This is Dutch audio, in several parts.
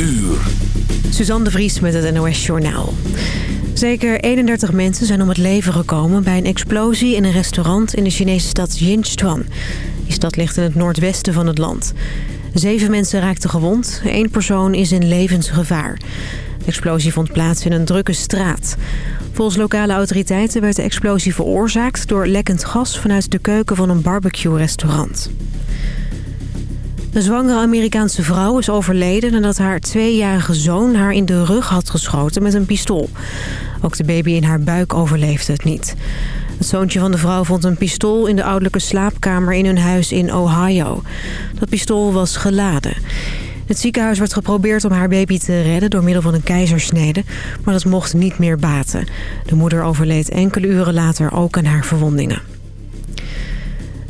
uur. Suzanne de Vries met het NOS Journaal. Zeker 31 mensen zijn om het leven gekomen bij een explosie in een restaurant in de Chinese stad Jinchuan. Die stad ligt in het noordwesten van het land. Zeven mensen raakten gewond, één persoon is in levensgevaar. De explosie vond plaats in een drukke straat. Volgens lokale autoriteiten werd de explosie veroorzaakt door lekkend gas vanuit de keuken van een barbecue-restaurant. Een zwangere Amerikaanse vrouw is overleden nadat haar tweejarige zoon haar in de rug had geschoten met een pistool. Ook de baby in haar buik overleefde het niet. Het zoontje van de vrouw vond een pistool in de ouderlijke slaapkamer in hun huis in Ohio. Dat pistool was geladen. Het ziekenhuis werd geprobeerd om haar baby te redden door middel van een keizersnede, maar dat mocht niet meer baten. De moeder overleed enkele uren later ook aan haar verwondingen.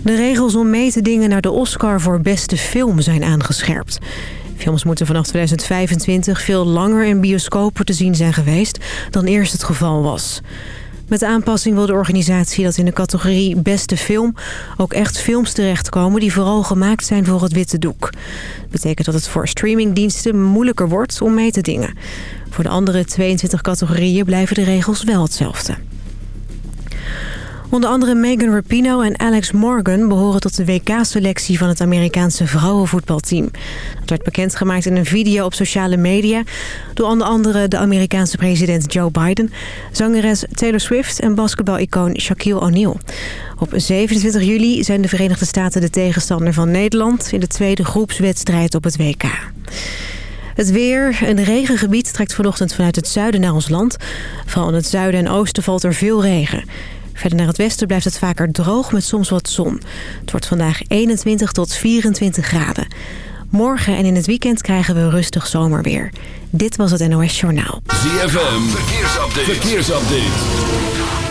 De regels om mee te dingen naar de Oscar voor beste film zijn aangescherpt. Films moeten vanaf 2025 veel langer in bioscopen te zien zijn geweest dan eerst het geval was. Met de aanpassing wil de organisatie dat in de categorie beste film ook echt films terechtkomen die vooral gemaakt zijn voor het witte doek. Dat betekent dat het voor streamingdiensten moeilijker wordt om mee te dingen. Voor de andere 22 categorieën blijven de regels wel hetzelfde. Onder andere Megan Rapinoe en Alex Morgan behoren tot de WK-selectie van het Amerikaanse vrouwenvoetbalteam. Dat werd bekendgemaakt in een video op sociale media door onder andere de Amerikaanse president Joe Biden, zangeres Taylor Swift en basketbal-icoon Shaquille O'Neal. Op 27 juli zijn de Verenigde Staten de tegenstander van Nederland in de tweede groepswedstrijd op het WK. Het weer. Een regengebied trekt vanochtend vanuit het zuiden naar ons land. Vooral in het zuiden en oosten valt er veel regen. Verder naar het westen blijft het vaker droog met soms wat zon. Het wordt vandaag 21 tot 24 graden. Morgen en in het weekend krijgen we rustig zomerweer. Dit was het NOS Journaal. ZFM, verkeersupdate. verkeersupdate.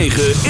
106.9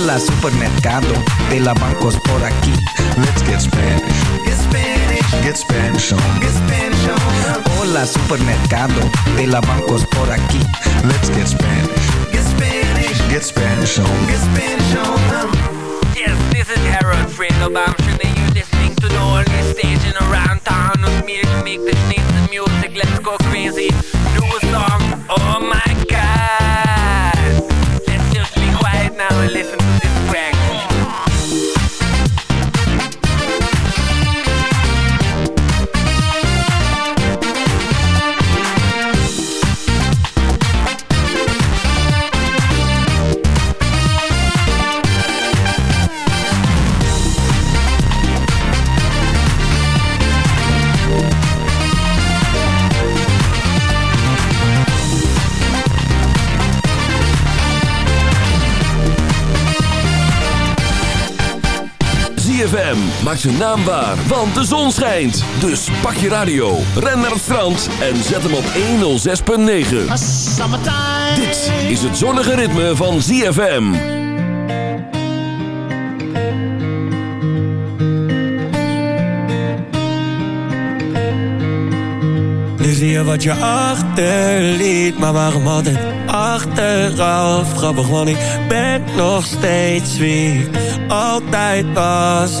Hola supermercado de la bancos por aquí. Let's get Spanish. Get Spanish, Get Spanish on. get Spanish on 'em. Hola supermercado de la bancos por aquí. Let's get Spanish. Get Spanish, Get Spanish on. get Spanish on 'em. Yes, this is Harold Fredo. I'm sure that you're listening to the only station around town with me to make the sneeze the music. Let's go crazy. ZFM maakt zijn naam waar, want de zon schijnt. Dus pak je radio, ren naar het strand en zet hem op 106.9. Dit is het zonnige ritme van ZFM. Nu zie je wat je achterliet, maar waarom altijd achteraf? Grappig, want ik ben nog steeds wie ik altijd was.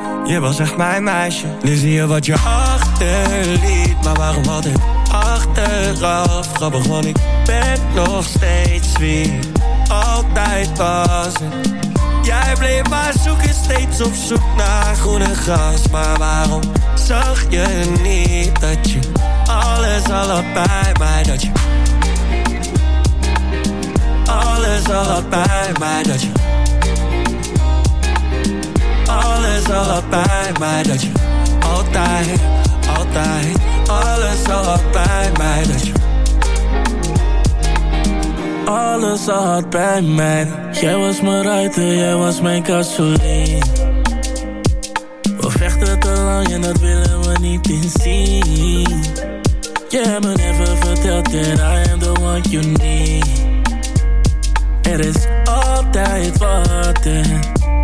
Je was echt mijn meisje. Nu zie je wat je achterliet Maar waarom altijd achteraf? Grappig, want ik ben nog steeds wie ik altijd was Jij bleef maar zoeken, steeds op zoek naar groene gras. Maar waarom zag je niet dat je alles al had bij mij? Dat je alles al had bij mij Dat je alles al bij mij Dat je altijd, altijd alles al bij mij Dat je alles al had bij mij. Jij was mijn ruiter, jij was mijn gasoline We vechten te lang en dat willen we niet inzien hebt me never verteld that I am the one you need. Er is altijd wat en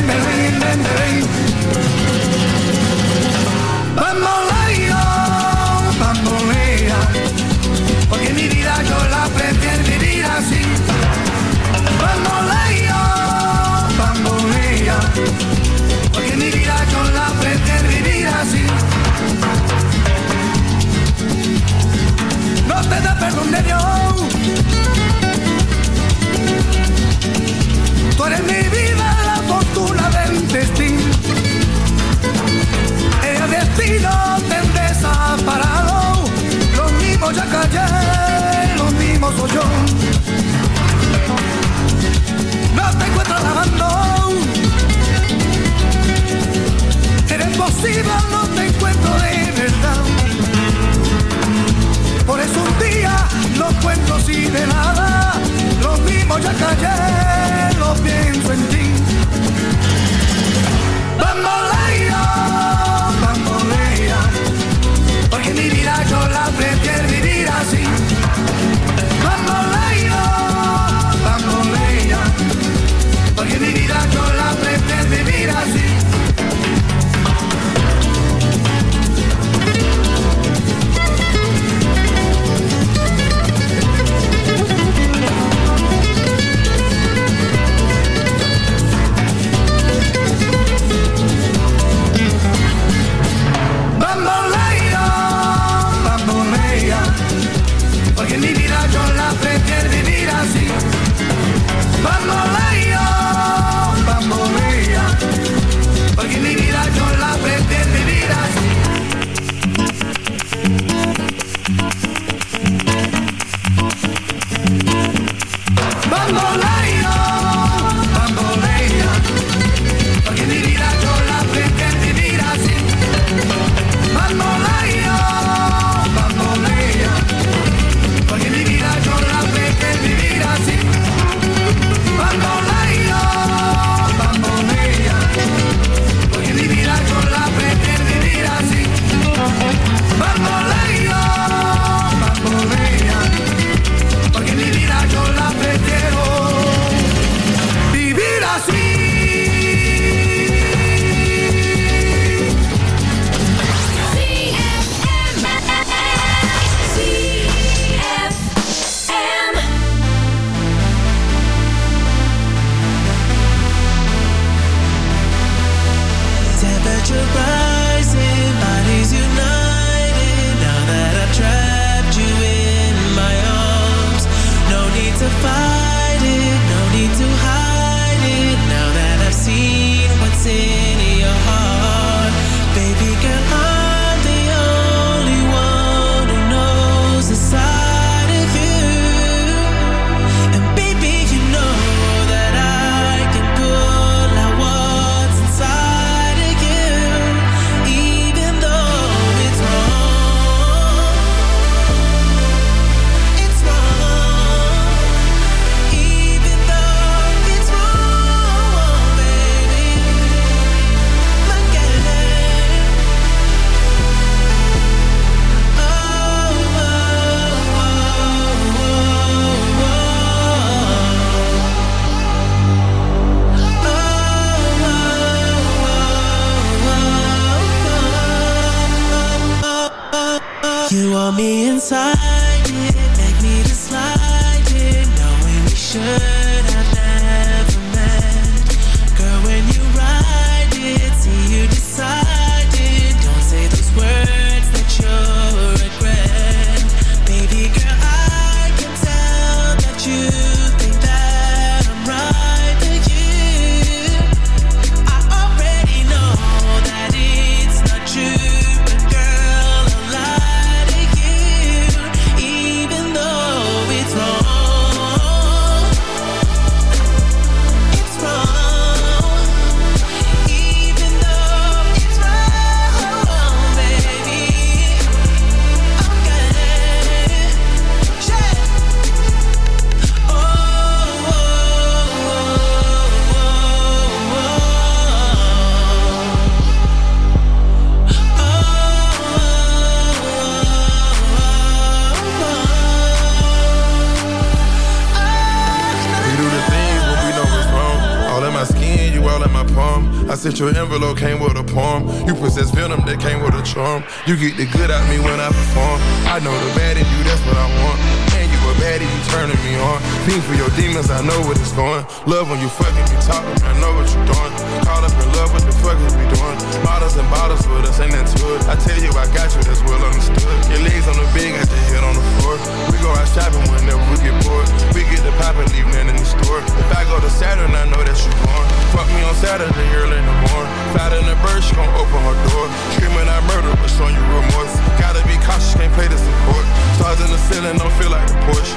ven, ven. Bamboleo, bambolea, porque mi vida yo la prefiero vivir así. Bamboleo, bambolea, porque mi vida yo la prefiero vivir así. no te da perdón de Dios. Tú eres mi vida, Y destino te desamparado. Lo mismo ya callé, lo mismo soy yo came with a poem. You possess venom that came with a charm. You get the good out me when I perform. I know the bad in you, that's what I want. Turning me on. Fiend for your demons, I know what it's going. Love when you fucking me talking, I know what you're doing. Caught up in love, what the fuck is we doing? Bottles and bottles with us, ain't that it? I tell you, I got you, that's well understood. Your legs on the bed, got your head on the floor. We go out shopping whenever we get bored. We get the poppin', leave nothing in the store. If I go to Saturn, I know that you born. Fuck me on Saturday, early in the morning. Fat in the bird, she gon' open her door. Screaming I murder, but showing you remorse. Gotta be cautious, can't play this in. Stars in the ceiling, don't feel like the Porsche.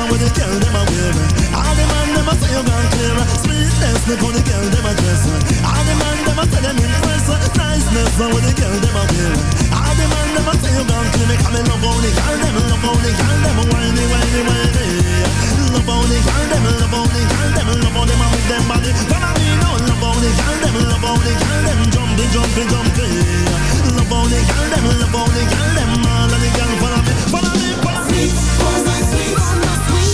Niceness, how the girl them a wear. All the man them a say you gone clear. Sweetness, look how the girl them a dress. All the man them a say them impress. Niceness, how the girl them a wear. All the man them a say you gone clear. Me come in love the girl them, love the girl them whiny, whiny, whiny. Love the girl them, love the girl them, love them a move them body. Follow me now, love how the girl them, love the girl them jumpy, jumpy, jumpy. Love the girl them, love the girl them, all of the girl follow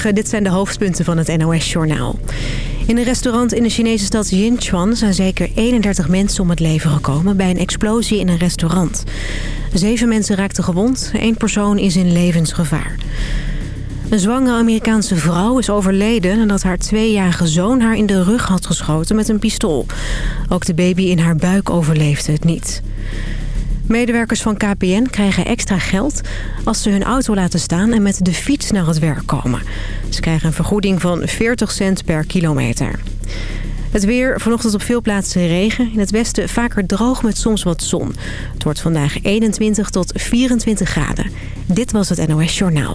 Dit zijn de hoofdpunten van het NOS-journaal. In een restaurant in de Chinese stad Yinchuan zijn zeker 31 mensen om het leven gekomen bij een explosie in een restaurant. Zeven mensen raakten gewond, één persoon is in levensgevaar. Een zwangere Amerikaanse vrouw is overleden nadat haar tweejarige zoon haar in de rug had geschoten met een pistool. Ook de baby in haar buik overleefde het niet. Medewerkers van KPN krijgen extra geld als ze hun auto laten staan en met de fiets naar het werk komen. Ze krijgen een vergoeding van 40 cent per kilometer. Het weer, vanochtend op veel plaatsen regen. In het westen vaker droog met soms wat zon. Het wordt vandaag 21 tot 24 graden. Dit was het NOS Journaal.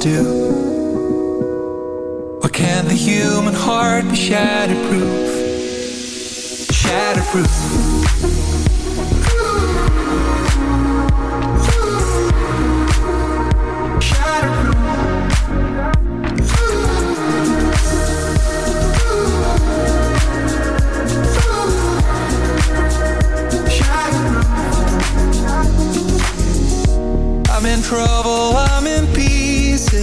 do? Or can the human heart be shatterproof? Shatterproof trouble, I'm in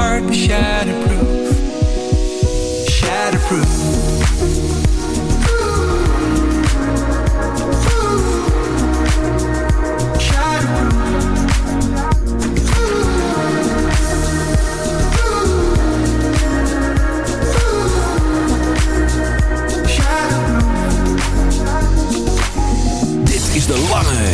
heart shattered.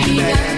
and back.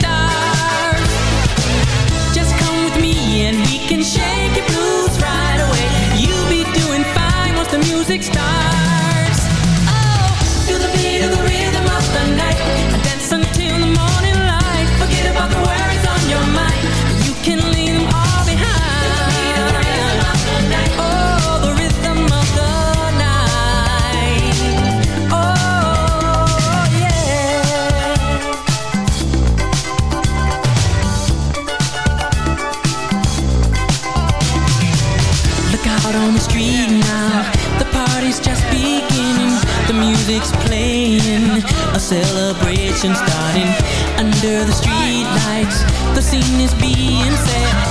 celebration starting under the streetlights. The scene is being set.